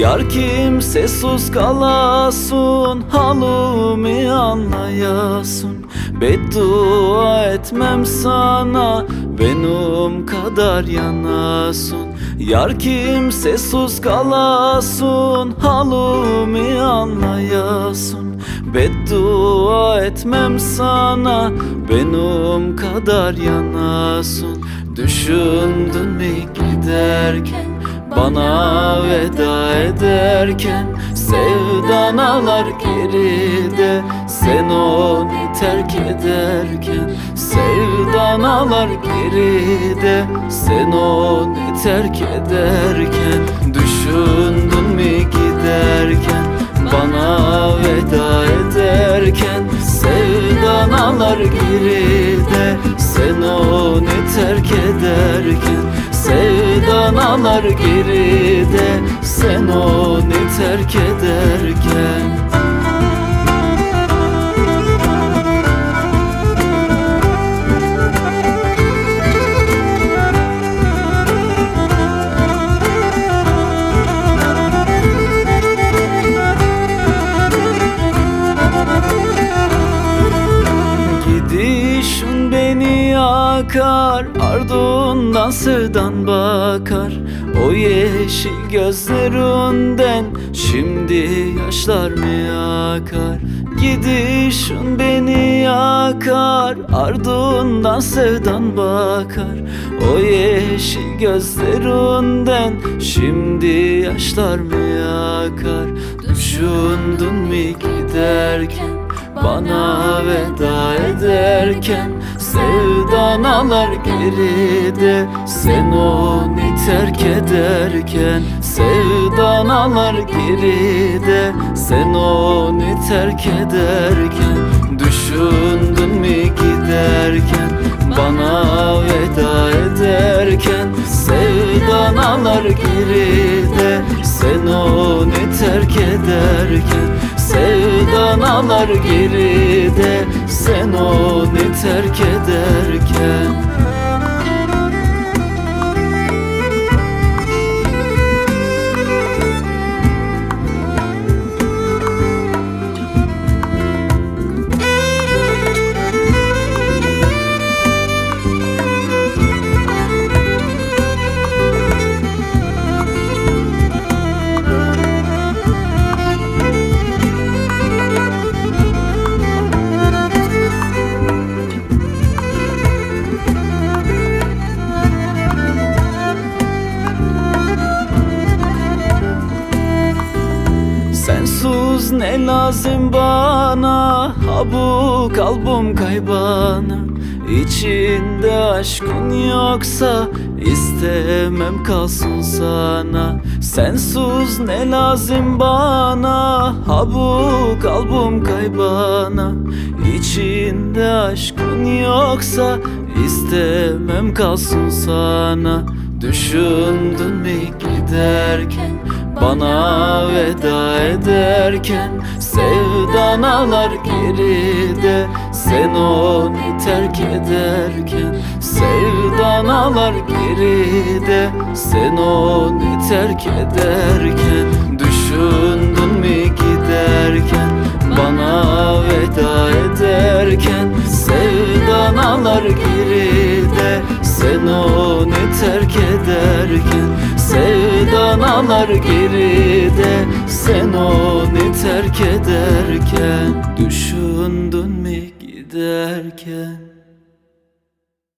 Yar kimse sus kalasın Halımı anlayasın. Beddua etmem sana Benim kadar yanasın. Yar kimse sus kalasın Halımı anlayasın. Beddua etmem sana Benim kadar yanasın. Düşündün mü giderken bana veda ederken Sevdan ağlar geride. Sen onu terk ederken Sevdan ağlar geride. Sen onu terk ederken Düşündün mü giderken? Bana veda ederken Sevdan ağlar geride. Sen onu terk ederken Sevdan ağlar geride. Sen onu terk ederken yakar Ardından sığdan bakar. O yeşil gözlerinden Şimdi yaşlar mı akar Gidişin beni yakar Ardından sevdan bakar. O yeşil gözlerinden Şimdi yaşlar mı akar Düşündün mü giderken bana veda ederken Sevdan ağlar geride. Sen onu terk ederken Sevdan ağlar geride. Sen onu terk ederken Düşündün mü giderken? Bana veda ederken Sevdan ağlar geride. Sen onu terk ederken Sevdan ağlar geride Sen onu terk ederken Sensiz ne lazım bana? Ha bu kalbim kaybana. İçinde aşkın yoksa istemem kalsın sana. Sensiz ne lazım bana? Ha bu kalbim kaybana. İçinde aşkın yoksa istemem kalsın sana. Düşündün mü giderken bana veda ederken Sevdan ağlar geride. Sen onu terk ederken Sevdan ağlar geride. Sen onu terk ederken Düşündün mü giderken? Bana veda ederken Sevdan ağlar geride. Sen onu Sevdan ağlar geride Sen onu terk ederken Düşündün mü giderken